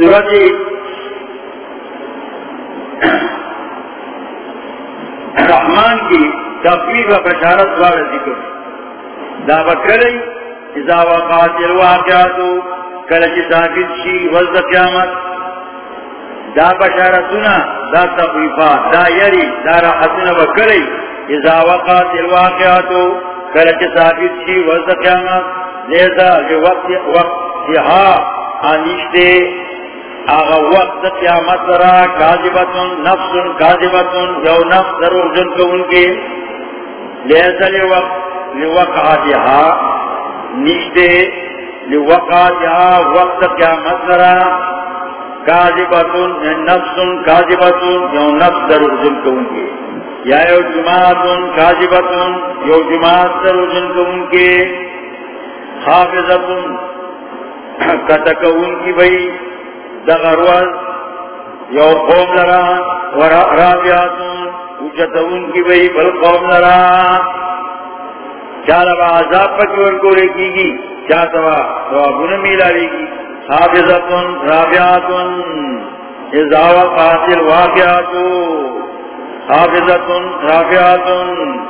صورت رحمان کی تفریح و بشارت والا ذکر. دعوت کرے اذا وقات الواقعات کلچ ثابت شی وزد قیامت. دا بشارتنا دا تفریفات دا یری، دا راحتنا وکرے اذا وقات الواقعات کلچ ثابت شی وزد قیامت. لیتا وقت وقت ہا آنیشتے آغا وقت قیامت را کاذبتن نفس کاذبتن، یو نفس درو جن کو ان کے لیسا لوقت لوقعاتها، نشتے لوقعاتها وقت قیامت را کاذبتن نفس کاذبتن، یو نفس درو جن کو ان کے یا یو جماعتن کاذبتن، یو جماعت درو جن کو ان کے حافظتن کتک ان کی بھئی. دغرواز یو قوم لرا، ورا ورابیاتون اچتون کی بئی بل قوم لرا. چالا با عذاب پکور کو لے کی گی چاہتا با دوابون میلا لے گی حافظتون رابیاتون ازاو قاتل واقعاتو حافظتون رابیاتون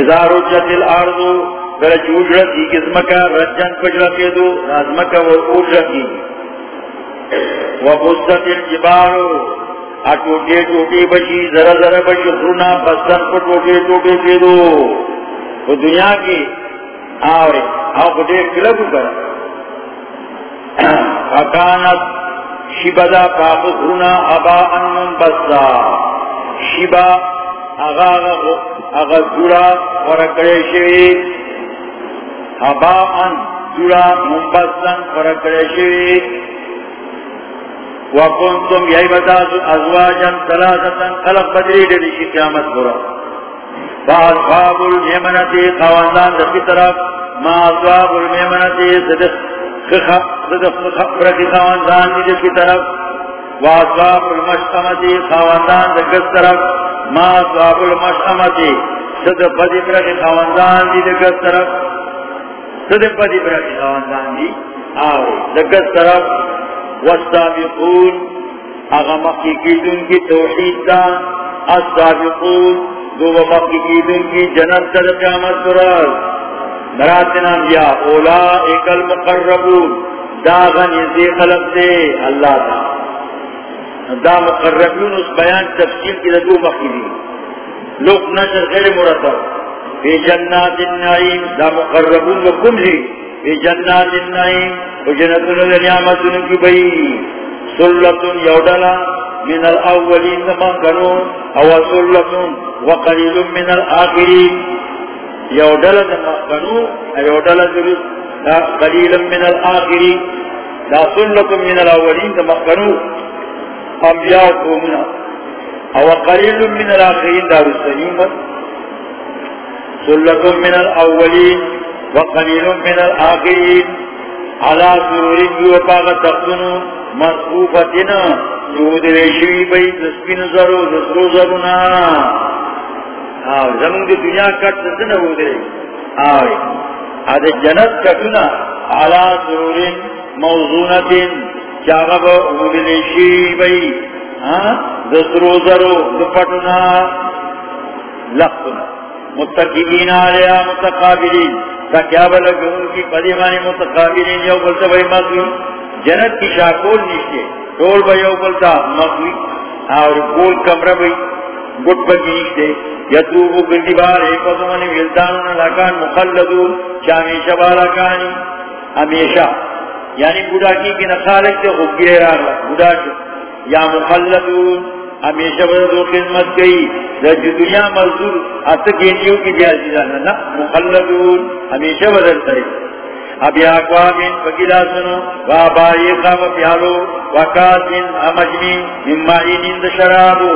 ازارو جتل آردو گرچ اوجرت کی کسمکا رجن پجرت کے دو نازمکا وہ اوجرت کی۔ وبست الجبال اٹوٹے ٹوٹے بچی، ذرا ذرا بچی، خرونا بستن پر ٹوٹے ٹوٹے دے دو۔ وہ دنیا کی آوے آو کو دیکھ کلگو کرا فکانت شبدا پاپ خرونا، ابا انم بستا۔ شبا اغا اغا گورا ورکڑے شوی۔ ابا ان گورا منبستن ورکڑے وکنتم یہی بتاز ازواجا ثلاثتا خلق بدری دلیشی قیامت برا. فاصحاب المیمنتی خواندان دفی طرف ما اصحاب المیمنتی صدق خبرکی خواندان دفی طرف. واصحاب خواندان دکس طرف ما اصحاب المشقمتی صدق بدی دکس طرف. صدق بدی برکی خواندان دی آوری دکس طرف والسابقون. اغا مقی کی دن کی توحید دا. السابقون. دو مقی کی دن کی جنت در قیامت براز مراتنا بیا اولائک المقربون. دا غنیزی خلق دے. اللہ دا. دا مقربون اس بیان تفصیل کی دو مقی دی. لوگ نشر غیر مرتب. فی جنات النعیم، دا مقربون وکم لی جی. فی جنات النعیم وجنتن نعمتن کی بئی. سلتن یودلا من الاولین من کنون، او سلتن وقلیل من الاخرین. یودلا من کنون یودلا درست قلیل من الاخرین. لا سلتن من الاولین من کنون. انبیاء قومنا، او قلیل من الاخرین دار السنیمت سلتن من الاولین وقلیل من الاخرین علا سروری بیو پاگا تختنو مصفوفتنا جود ریشوی بای دسپین زرو دسرو زرونا. آوی زمان دی دنیا کٹ دسنا ہو دے آوی، آد جنت کٹنا علا سروری موزونتن چاگا با جود ریشوی بای دسرو زرو دپٹنا لختنا متقیبین آلیا متقابلین کیا بلگوں کی قدیمانی متقابلین یو بلتا بھئی مغوی؟ جنت کی شاکول نشتے ٹول بھئی یو بلتا مغوی، اور گول کمرہ بھئی گٹ بگی نشتے یتوبو گردی بار ایک وزمانی ویلدانون لکان مخلدون چامیشہ بالاکانی ہمیشہ یعنی بودا کی کہ نخالق سے خوب گئے رہا یا مخلدون ہمیشہ بدل خدمت گئی جو دنیا مزدور اتکینیوں کی جیازی جانا نا، مخلدون، ہمیشہ بدل کرے۔ اب یا اقوامین وکیلا سنو وابائی قام پیالو وکاسین امجمین ممائین اند شرابو۔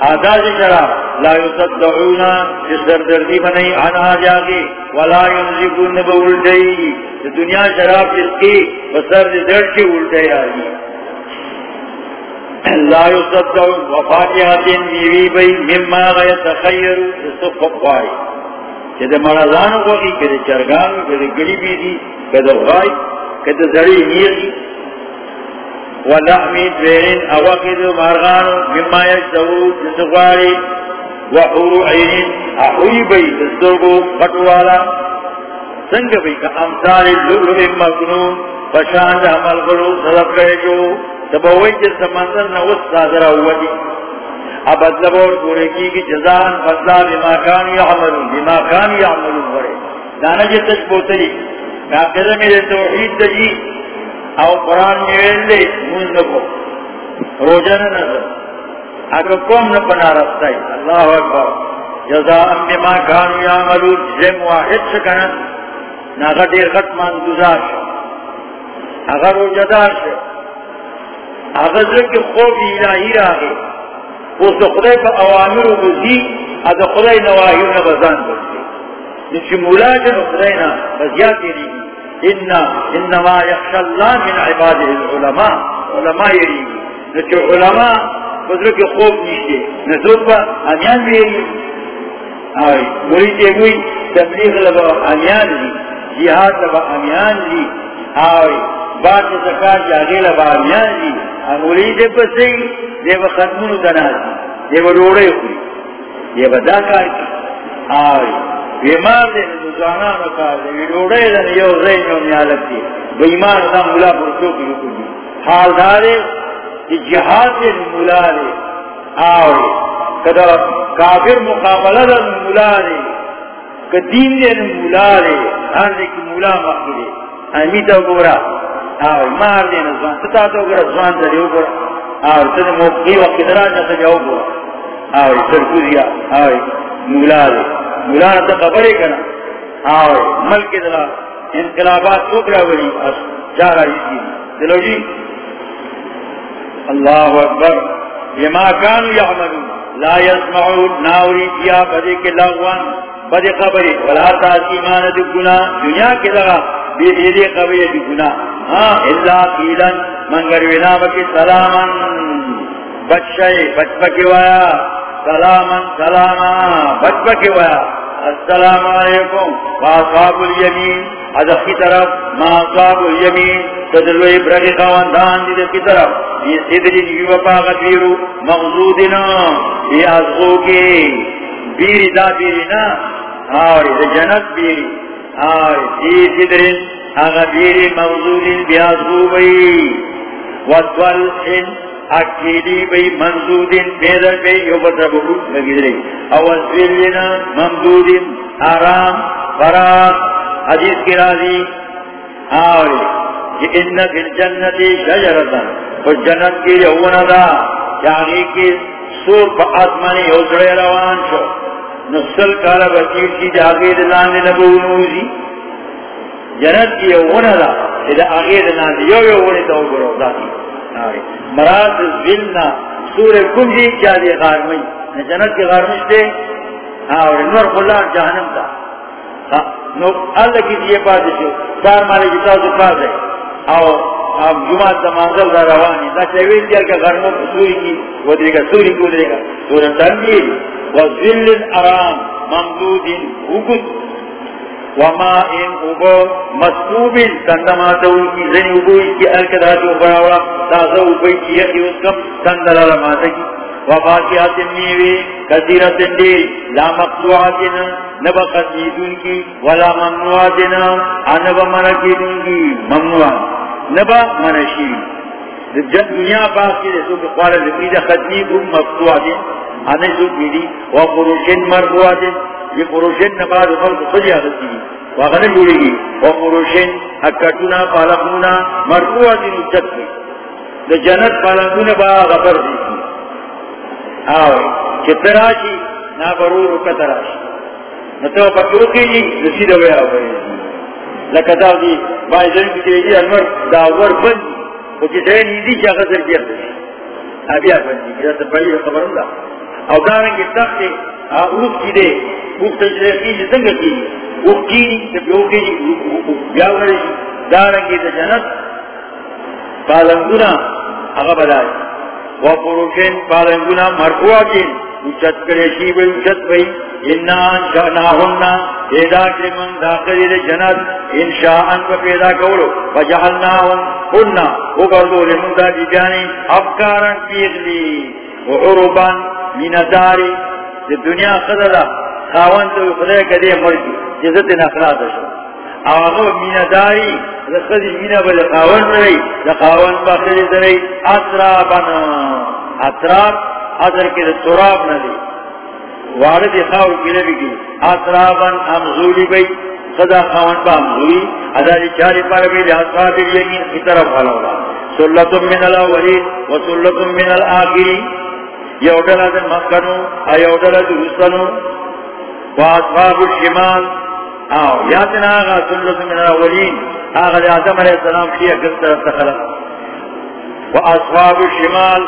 آداز شراب، لا یصدعونا جس در دردی بنائی عنہ جاگی ولا ینزکون نبا الٹئی دنیا شراب جس کی بسر درد کی الٹئی آئی لا يصدق وفاقها میوی بی مما غیت خیر استفق خواہی کده مرضانو خوکی کده چرگانو کده گلی بیدی کده غای کده زری نیغی ولحمی دویرین اوقید مارغان مما یشتو جسواری وحور عینین احوی بی دسترگو خطوالا سنگ بی کا امثال اللولو مکنون پشاند عمل کرو صدف کرے جو تبوئی جس سمندر نوست سازر ہوتی اب مطلب ادلبور پورے کی کی جزان فضلا بما کان یعملون بما کان یعملون ورے دانا جی تش بوتلی ناقضہ میں توحید دجی او قرآن میں لے منزکو روجن نظر۔ اگر قوم نہ بنا رفتا ہے، اللہ اکبر۔ جزاء بما کان یعملون جزم واحد سکنا ناغا دیر خط مان گزار شا اگر روجدار شا اگر ذکر خوف الہی راگے اس خدای پا اوامر و بزی از خدای نواہی و نبزان بزی نچی مولا جن خدای نا بزیاتی یعنی ریگی انا انما یخش اللہ من عباده العلماء. علماء یعنی ریگی نچی علماء بزرگ خوب نیشتے. نسوک با امیان بیری یعنی آئی مریتے ہوئی تبلیغ لبا امیان لی جہاد لبا امیان لی آئی بات زکاة جاگے لبا امیان لی امولی پسی، دے با ختمونو تنازی دے با روڑے ہوئی دے با دا کار کی. آئی بیمار دے نزانانو کار دے بی روڑے دن یو زین یو نیالت دی بیمار دا مولا پرسو کی رکو دی. حال دارے کہ جہاد دے مولا دے. آئی کدا کافر مقابلہ دا مولا دے. کہ دین دے مولا دے. ہر دے کی مولا مقبلے امیتا گورا آوے مار دینا زوان ستا تو گرا زوان در یو گرا آوے سن موقعی وقت درا جاتا جاو گرا آوے سرکوزیا آوے مولا دے. مولا تا خبرے کنا. آوے ملک دلا انقلابات تو گرا سوکرا ولی چارا اسی جی دلو جی. اللہ اکبر. یما کانو یعملون. لا یسمعون. ناوری کیا بدے کے لغوان بدے خبری. ولا تاسیمان دکنا دنیا کے لغا. بے دے قبی دی گناہ۔ اللہ قیلن منگر وینا بکی سلامن بچ شئی، بچ بکی ویا سلامن سلاما۔ بچ بکی ویا السلام علیکم۔ واصحاب الیمین۔ ادخی طرف، ما اصحاب الیمین۔ تدلوی برگی خواندان دی دخی طرف۔ یہ صدری نیو پاگت ویرو مغزودنا یہ ازغو کے بیری دا بیری نا۔ آوری دا جنت بیری۔ آوری، دی صدرین اغبیر موضوع بیازو بی وطول ان اکیلی بی منزود بیدر بی یو بطرب حوث لگی دلی. اوزویلنا ممدود آرام فراغ حدیث کی راضی. آوری. کہ ان فی الجنت شجرتا و جنت کی یونا دا یعنی کی سور پا آسمانی یوزر روان شو. نسل کالا بچیر کی جاگیر لانے نبو نوزی. جنت کی یو ونا دا اذا اغیر ناندی یو یو ونی تا اگرو ذاتی مراد ذلنا سور کم جی کیا دی غارمی جنت کی غارمش دے ہاں، اور نور خلان جہنم دا ہاں، نو، اللہ کی دیئے پاس شو۔ چار مالی جتا سو پاس ہے او اب جمعہ تا منزل دا روانی۔ دا چویل دیا کہ غرمو سوری کی، وہ دے گا، سوری کو دے گا۔ سورہ تنبیل وذل ارام ممدود حکت وما ان ابو مسکوب تندماتو کی زنی ابو کی الکداتو براوڑا تازہ ابو کی یقی اس کم تندلالا ماتا کی وفاقیات المیوی کثیرت اندیر لا مقصوعاتنا نبا قدیدون کی ولا ممنوعاتنا انبا منکیدون کی ممنوع نبا منشی جن دنیا پاس کی رسول کے قوال ذکری دا خدیب مقصوعاتنا انے سو کی دی وقروشن مربوعاتنا یہ پروشن نباد خلق خود یادت کی واغنے جوڑی گی وہ پروشن اکٹونا پالکونا مرکوع دین اچت کی۔ دا جنت پالکونا با غبر دی۔ کی آوے کہ تراشی نا برور کا تراشی نتو پکرو کی جی نسی دوے آوے۔ لکتا دی بائی زن کی تیجی، انور داور بند وہ کسی نیدی چاہ غزر کیا دی ابھی آپ بندی۔ کیا تبالی خبر ہوں او دارنگی تخت اوف کی دے تجرے کی جی کی۔ کی جی جب کی بیاوری دارنگی دا جنت۔ پالنگونا اغا بدائی و پالنگونا مرکوع کی اچت اچت بھئی پیدا داخلی دے جنت۔ انشاءن کو پیدا کرو وجعلناہن ہننا اگردو لمن دا جی افکارن پیغلی وعربان داری دی دنیا خدلا خاون تو خدای کدے مرکی جزت نخلاص شو. آغا من داری لخذی من بل خاون رئی لخاون باخلی درئی اطرابنا اطراب حضر کے تراب نہ دی. وارد خاور کی نبی کی اطرابن امزولی بئی خدا خاون با امزولی اداری چاری پار بی لحصاب الیمین کی طرف حلولا سلطم من الاولین و سلطم من الاخرین. یو ڈلا دن مکنو ایو ڈلا دن رسنو و الشمال. آو یاتنا آغا سلطم من الاولین، آغا دی آدم علیہ السلام کیا کس طرف تخلق و اصحاب الشمال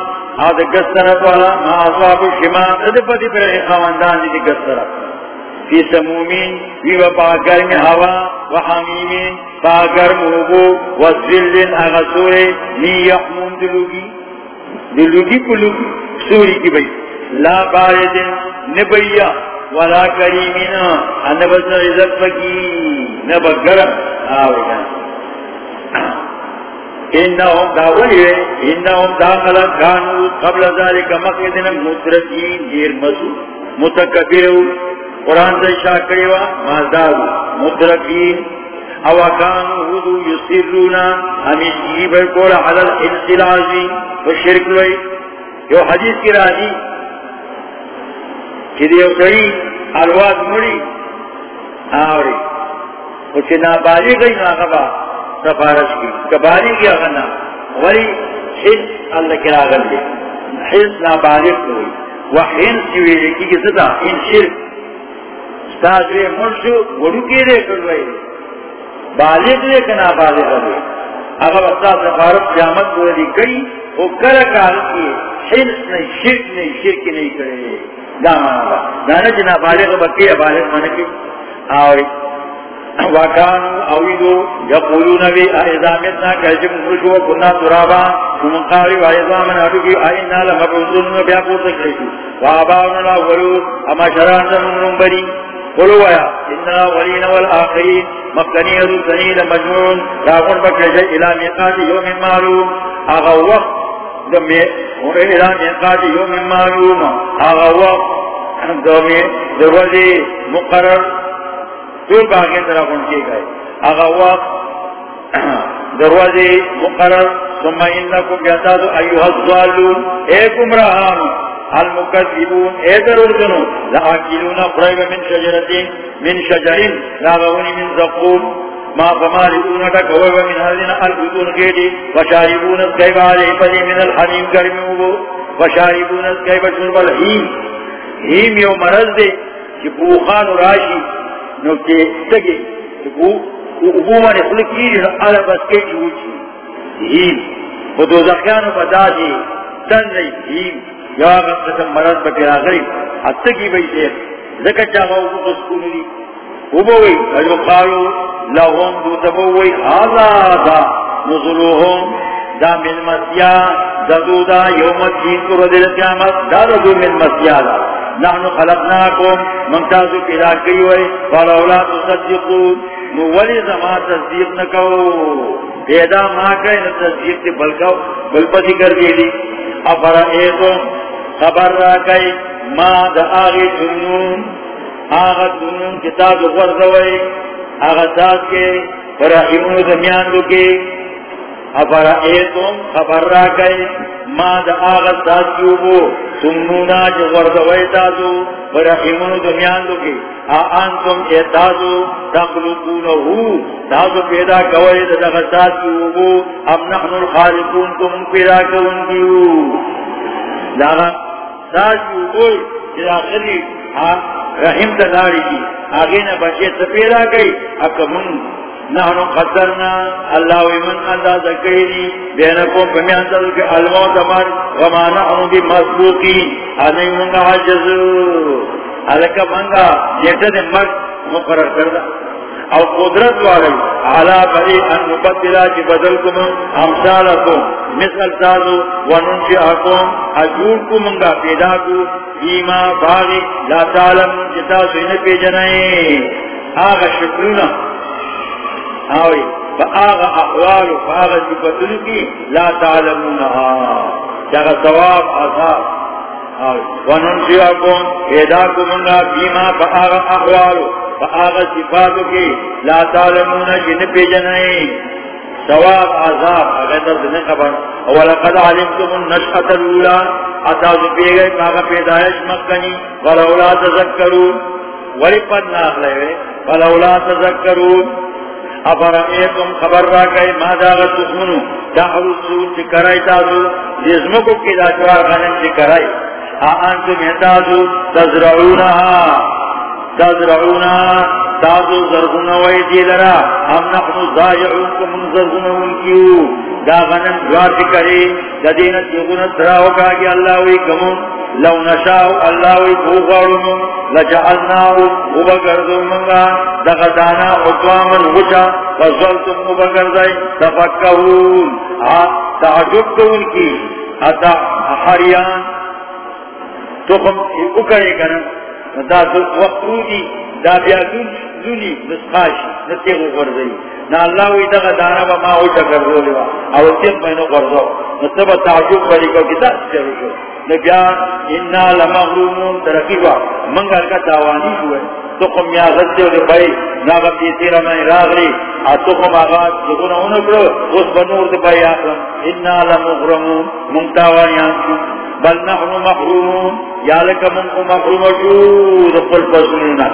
آد گستر والا، ما اصحاب الشمال اد پتی پر خواندان دی گستر فی سمومین، وی و پاگرم ہوا، و حمیمین، پاگرم ہوگو و ذلن اغسور نی یحمون دلوگی. دلوگی کلوگی سوری کی بئی لا باردن نبیا ولا کریمین انبسن عزت فکی نبگرم آوینا انہم داولی ہے، انہم داخل کانو قبل ذالک مقیدن مترکین دیر مسو متکبیرو قرآن سے شاکری و مازدارو مترکین او کانو حدو یسیرونا ہمیں جیبر کولا حلال انسلازی و شرک لوئی۔ یو حدیث کی راجی کہ دیو سری الواز مڑی، آوری۔ کچھ نابالی گئی ناغبا سفارش کی کباری کی اغنا ولی حس اللہ کی راغل دے حس نابالغ ہوئی وحین سیوی لکی کی صدا ان شرک۔ ستاز رے مرشو وڑو کی رے کروئی بالغ لے کنا بالغ لے اگر بستا سفارش جامت کو گئی وہ کرکال کی۔ حس نہیں، شرک نہیں شرک نہیں کرے دامانا با دانا جنا، بالغ بکی بالغ منکی آوری وکانو اویدو یقولون بی ایزامتنا کہجم خوشو کنا ترابا ومقاری وایزامن اڈوکی آئینا لمبعوثون بیا پورتا کریشو واباونا الاولون، اما شران زمون بری۔ قلو ویا اننا ولین والآخرین مقنی ادو سنید مجمون راقون بکرشا الى میقات یوم معلوم۔ آغا وقت دمی الى میقات یوم معلوم، آغا وقت دمی دروازی مقرر دور باغی طرف ان کے گئے۔ اگا وقت دروازے مقرر، ثم انکم بیتادو ایوہ الظالون اے گمراہان المکذبون اے دروردنو لآکلون قریب من شجرتین، من شجرین لاغونی من زقوم۔ ما فمالئون تکویب من حدین البتون گیدی وشاربون اسکیب آلے پدی من الحنیم کرمیوگو وشاربون اسکیب شرب الحیم ہیم یو مرض دے کہ بوخان و راشی نو کہ تگے وہ وہ نے خلقی نو الا بس کے چوچی ہی وہ دو زخیانو بتا دی تن نہیں ہی یا قسم مرض بکر آخری حتی کی بھئی سے زکر چاہا کو سکونی وہ اجو قالو لہم دو تبوئی دا نزلوہم دا من مسیا ددو دا یوم الدین کو ردل قیامت. دا دو من مسیا دا. نحن خلقناكم من تازو پیدا کئی ہوئے فلولا تصدقون نو ولی زمان تصدیق نکو. پیدا ما کئی نو تصدیق تی بلکو. بلپسی کر دیلی. افرا ایتم خبر را کئی ما دا آغی تنون آغا تنون کتاب غرزوئی، آغا ساس کے فرحیمون دمیان دو کے افرا ایتم خبر را کئی، ما دا آغا ساس کیوبو تمنونا جو وردوئی تازو ورحیمون دنیاندو کی آنتم ایتازو تخلقونہو، تازو پیدا کوئی دا دغسات کی وگو ام نحن الخالقون کم پیدا کون کیو۔ داغا ساس کی جدا خلی رحم تلاڑی کی آگے نہ بچے سپیدا گئی اکمن نحن قدرنا. اللہ ومن اللہ ذکری بینکم پمیان تدر کے الموت مر وما نحن بی مسبوقی آنی منگا حجزو علکہ منگا جیتا دے مرد مقرر کردہ او قدرت والی علا بری ان مبدلا چی بدلکم امثالکم. مثل تازو وننشی حکوم اجور کو منگا پیدا کو. ایما باغی لا تعلم جتا سوین پی جنائے آغا شکرونا آوی. فا آغا احوال فا آغا جبتن کی لا تعلمونها جاگا ثواب عذاب. وننشی حکوم پیدا کو منگا ایما فا آغا احوال فا صفاتو کی لا تعلمون جن پی جنائے ثواب عذاب. اگر دن خبر. ولقد علمتم النشأة الاولى اتاز پیگئے کاغا پیدایش مکنی. ولولا تذکرون. ولی پد ناخلے ولولا تذکرون. افرائیتم خبر را کئی. مادا غتخمنو دعو سور چکرائی تازو. جزمکو کی دا چوار غنم چکرائی آنتم احتازو تزرعونها تزرعونها تازو زرغن وی دی لرا. ہم نحن زائعون کو من زرغن ان دا غنم جوار فکری دا دینت یغن سراو کاگی اللہ وی کمون. لو نشاو اللہ وی بوغارون لجعلناو مبگردو منگا. دا غدانا اطوامن غچا فضلتم مبگردائی تفکہون تعجب کو ان کی. اتا حریان. تخم اکرے کنا دا وقت دی دا بیا دون نسخاش نتیغ غرزی نا اللہ وی دغا دانا با ما اوچا کردو لیوا او تیغ مینو غرزو نتبا تعجب بلی کو کتا چلو شو. نبیا انا لمغرومون ترقیبا منگا کا تاوانی ہوئے تو قم یا غزی و بھائی ناغا پیتی رمین راغلی آتو قم آغاز جگونا انکرو اس بنور دی بھائی آقلم انا لمغرمون. منتاوانی آنکو بل نحن محرومون یا لکا منکو محروم شو دقل پسنونا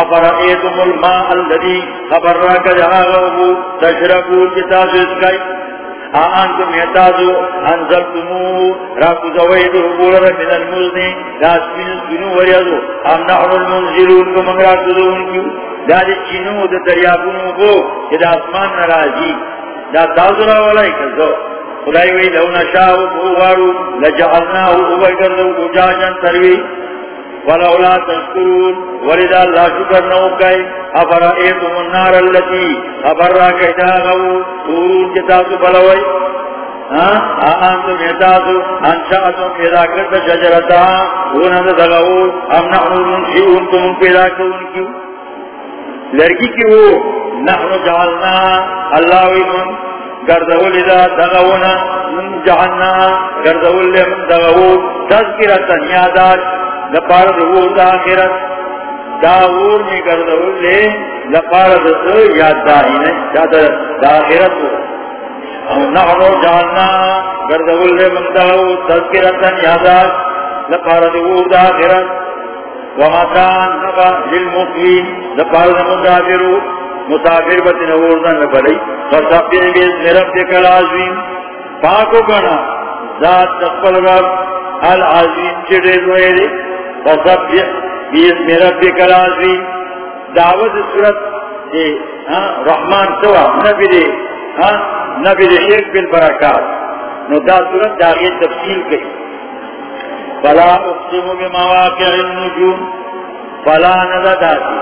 افرائیتم الماء الذي خبر راک جہاغو تشربو کتاز اسکائی آنتم یتازو انزلتمو راکو زویدو بولر من المزنی لاسمین سنو وریدو ام نحن المنزلون کو منگ راکو دون کیو دا دی چینو دا دریابونو کو کہ دا اسمان نرازی دا تازو را ولائی کزو خدای وی لو نشاو بوغارو لجعلناو اوبر اجاجن تروی. ولولا تذكرون ولد الله شكر نوكي أفرأيتم النار التي أفرأ كيداغو تورون جتاسو بلوي أنتم يتاسو أنشأتم إذا كرت شجرتها ونند دغو أم نحن ننشئون تم پیدا کرون کیو؟ لڑکی کی وہ نحن جعلنا، اللہ ویمن گردول اذا دغونا من جعلنا گردول لمن دغو تذکرتا نیادات لپار دور دا آخرت داور میں گردور لے لپار دو یاد داہی نے جاتا دا آخرت ہو نحنو جاننا گردور لے مندہو تذکرتا یادات لپار دور دا آخرت ومکان نبا للمقوین لپار دا مسافرو مسافر بطن اوردن لپلی فصفیر بیز مرب دکل عظیم پاکو گنا، ذات تقبل رب العظیم چڑے دوئے دے فصبح باسم ربك العظيم دعوت صورت دے ہاں، رحمان سوا، نبی دے ہاں، نبی دے شرک بالبرکات نو دا صورت دا غیر تفصیل کئی فلا اقسم بمواقع النجوم، فلا ندداتی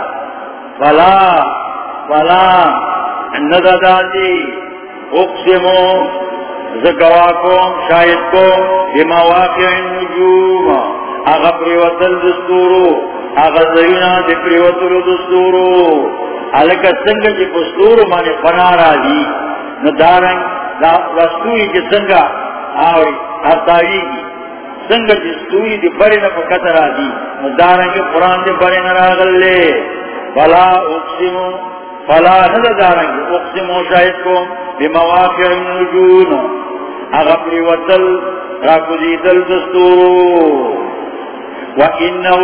فلا فلا ندداتی اقسمو زگواکم شاید کو بمواقع النجوم. آغا پریوتل دستورو، آغا زینا دی پریوتل دستورو. علکا سنگا جی پستورو مانی فنا را دی ندارنگ وستوری جی سنگا آوری ارتاوی گی. سنگا جی ستوری دی بری نفکت را دی ندارنگ قرآن دی بری نراغل لے فلا اقسمو فلا ندارنگ اقسمو شاید کو بمواقع النجون آغا پریوتل راکو دیدل دستورو. وَإِنَّهُ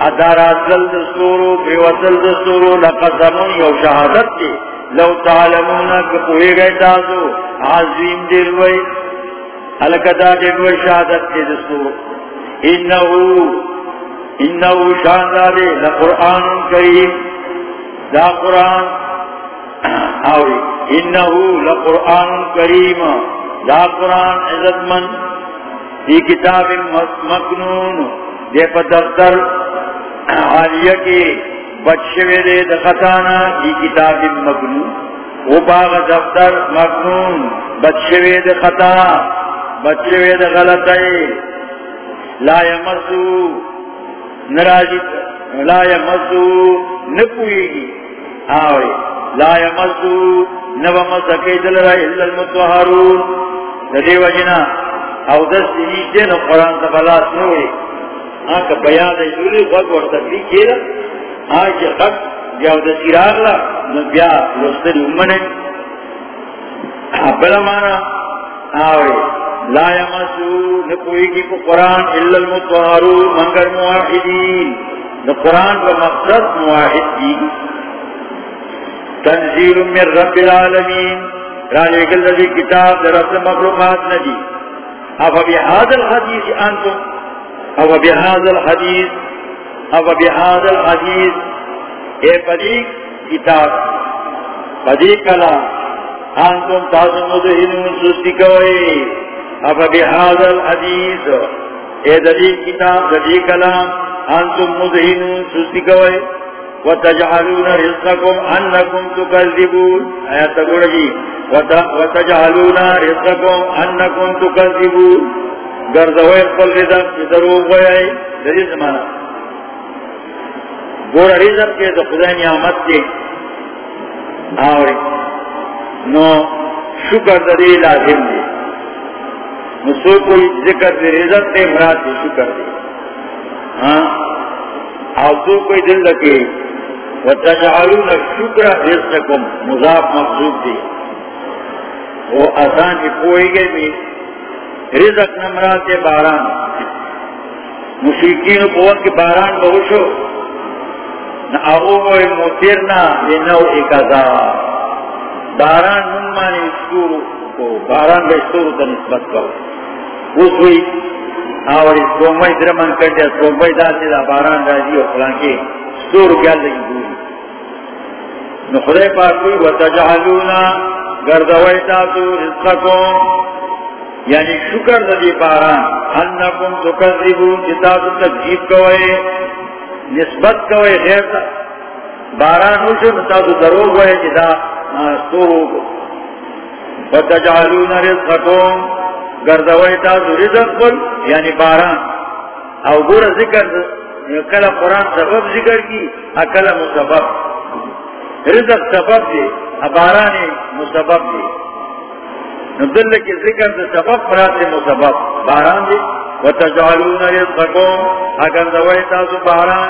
أَدَارَاتْ الدَّسْتُورُ بِوَتَ الدَّسْتُورُ لَقَسَمٌ يَوْ شَهَدَتْ دِي لَوْ تَعْلَمُونَ كَقُوِي غَيْتَازُ عَظِيمْ دِرْوَي حَلَكَدَا دِرْوَي شَهَدَتْ دِي دَسْتُورُ إِنَّهُ إِنَّهُ شَانْدَارِ لَقُرْآنٌ كَرِيمٌ دا قرآن آوری. إِنَّهُ لَقُرْآنٌ كَرِيمٌ دا قرآن عزت من دی کتاب مکنون. دے پا دفتر عالیہ کی بچشوے دے دخطانا دی کتاب مکنون. وہ باغ دفتر مقنون بچے د خطا بچے د غلط لا یمسو. نراجی لا یمسو. نپوئی گی. آوے، لا یمسو نو مسکی دل را الا المتوحرون ندی وجنا او دست نیشتے نو قرآن تا بلاس نوے۔ آنکہ بیان دا جولی خود ورطا کلی کیلا آنکہ خط جاو دا سیراغ لا نو بیا لستر امنے۔ بلا مانا، آوے، لا یمسو نپوئی کی کو قرآن الا المتوحرون منگر مواحدین قرآن کا مقصد مواحد کی تنزیل من رب العالمین. رانے گل نبی کتاب در رب مخلوقات نبی. افا بحاد الحدیث انتم. افا بحاد الحدیث. افا بحاد الحدیث. اے پدی کتاب. پدی کلام. انتم تازم مدہنون سستی کوئی افا بحاد الحدیث. اے دلی کتاب دلی کلام. انتم مدہنون سستی کوئی وتجعلون رزقكم انكم تكذبون. ايات تقول جی. وتجعلون رزقكم انكم تكذبون. گردوئے قل رزق دروغ ہوئے دری زمانہ گورا رزق کے تو خدا نعمت کے. آوری. نو، شکر دری لازم دے. نسو کوئی ذکر دے، رزق دے، مراد دے، شکر دے. ہاں؟ آو کوئی دل لکے وتجعلون الشكر رزقكم مضاف مقصود دی. وہ آسان جی کی پوئی گئے بھی. رزق نمرات باران. مشرقین قوت کے باران بہوشو نہ آغو موئی موتیرنا لنو ایک ازار باران نمانی اسکور کو، باران بے اسکور تا نسبت کرو اس ہوئی آوری سومائی درمان کردیا سومائی دا سیدہ باران راجی اور فلانکی سور کیا لگی بولی نو خدای پاکی و تجعلونا گردوائی تاتو رزقکم. یعنی شکر دی باران انکم تکذبون جتاتو تکذیب کوئی نسبت کوئی غیر تا. باران ہوشو نتاتو دروگ ہوئے جدا سور و تجعلونا رزقکم. گردوائی تاتو رزق یعنی باران. او گورا ذکر کل قرآن سبب ذکر کی اکل مسبب. رزق سبب دے اباران مسبب دے ندل کے ذکر دے سبب فرات مسبب. باران دے وتجعلون رزقكم، اگر دوائے تاسو باران،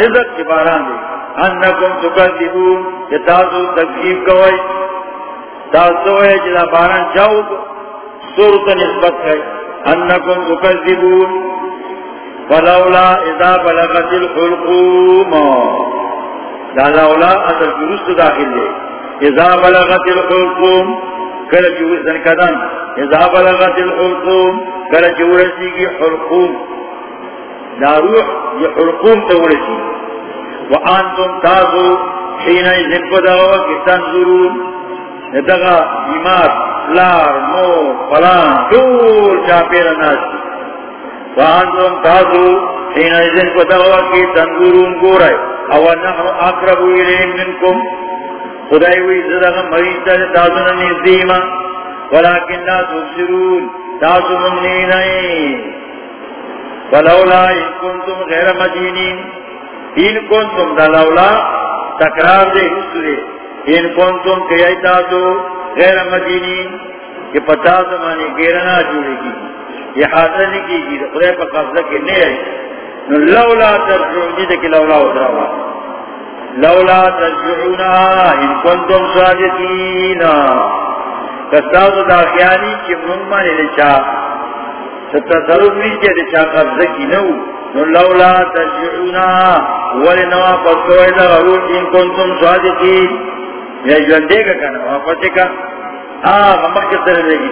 رزق کی باران دے انکم تکذبون، کہ تاسو تکذیب کوئی تاسو ہے جی جلا باران جاؤ صورت نسبت ہے. انکم تکذبون، فلولا اذا بلغت الحلقوم. دا لولا اصل جرست داخل دے. اذا بلغت الحلقوم، کل جورسن کدن. اذا بلغت الحلقوم، کل جورسی کی حلقوم. دا روح یہ حلقوم تورسی وانتم تازو حین ایزن پداوا کی تنظرون. ندغا بیمار لار مو فلان دول چاپیر ناسی وانتم تاسو حين اذن فتاوا کی تنظرون گو رہے. او نحن اقرب الیم منکم خدای وی زدغا مریض تا تاسو نزدیما ولیکن لا تبصرون تاسو ممنین ولولا ان کنتم غیر مدینین. ان کنتم دا لولا تکرار دے حسو دے. ان کنتم کئی تاسو غیر مدینین، کہ پتا زمانی گیرنا جوڑے کی. یہ حاضر نہیں کی گی، خدای پر قبضہ کے نہیں ہے لولا ترجعون ترجعونی دکی لولا ادراوا لولا ترجعونا ان کنتم صادقین. کستاز دا خیالی کی منمانی لچا ستصرف نیچے لچا قبضہ کی نو لولا ترجعونا ولی نوا پسوئی لغرون ان کنتم صادقین. یہ جوندے گا کنا واپسے کا آہ مکہ سر لے گی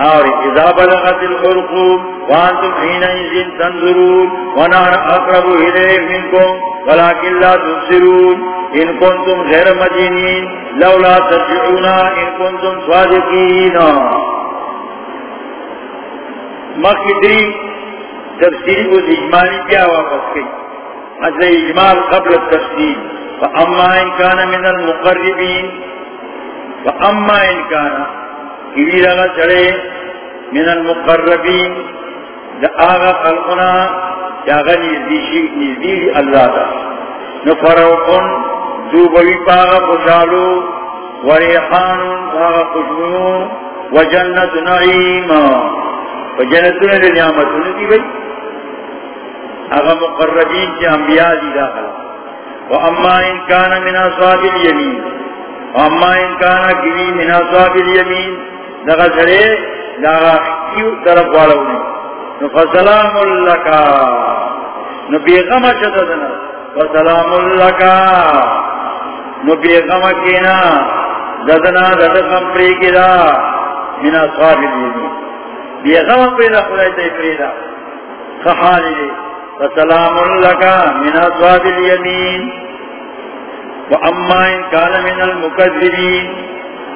اور اذا بلغت الحرقوم وانتم حينئذ تنظرون ونحن اقرب اليه منكم ولكن لا تبصرون ان كنتم غير مدينين لولا ترجعون ان كنتم صادقين مخدری تفسیری کو اجمالی کیا واپس کی؟ اجل اجمال قبل التفسیر فاما ان كان من المقربين اما انکانا کبھی رگا چڑے من المقربین دا آغا خلقنا جاگا نزدیشی نزدیشی اللہ دا نفروقن دو بوی پاغا خوشالو وریحان پاغا خوشبون وجنت نعیم وجنتون دے نعمتون دی بھئی آغا مقربین چی انبیاء دی داخل. واما ان کان من اصحاب الیمین واما ان کان کبھی من اصحاب الیمین دغا سرے دغا کیو طرف والونی نو فسلام لکا نو بیغم چتدنا فسلام لکا نو بیغم کینا؟ ددنا دد ددکم پریکی دا. من اصحاب الیمین بیغم پیدا خلائتا پریدا. خحالی دے فسلام لکا من اصحاب الیمین. واما ان کان من المکذبین.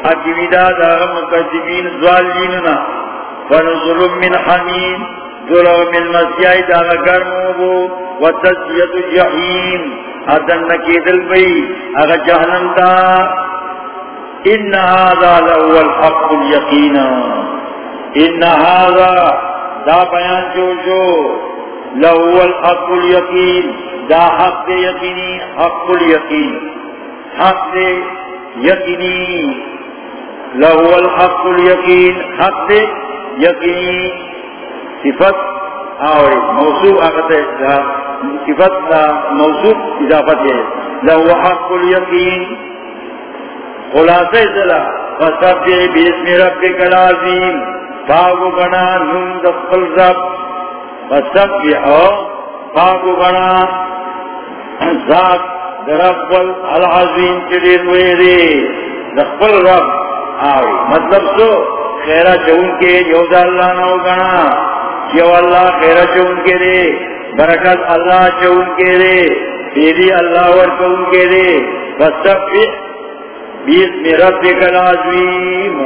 اکیویدہ داغ مکذبین زوالیننا من من گرمو جحیم ادن بی جہنم دا. ان هذا لهو الحق اليقین ان هذا دا بیان جو جو. لهو الحق اليقین دا حق دے یقینی، حق الیقین. حق دے یقینی. لہو الحق الیقین، حق دے، یقینی صفت آوری موصوب آقت ہے صفت موصوب اضافت ہے۔ لہو حق الیقین۔ خلاصہ صلح فسبح باسم ربک العظیم۔ پاگو بنا نم دخل رب۔ فسبح پاگو بنا ذات رب العظیم چلیر ہوئے دے۔ رب۔ آئی مطلب سو، خیرہ چون کے یوزا اللہ نو گنا یو اللہ خیرہ چون کے دے، برکت اللہ چون کے دے پیری اللہ اور چون کے دے۔ بس سب بیس میں رب العظیم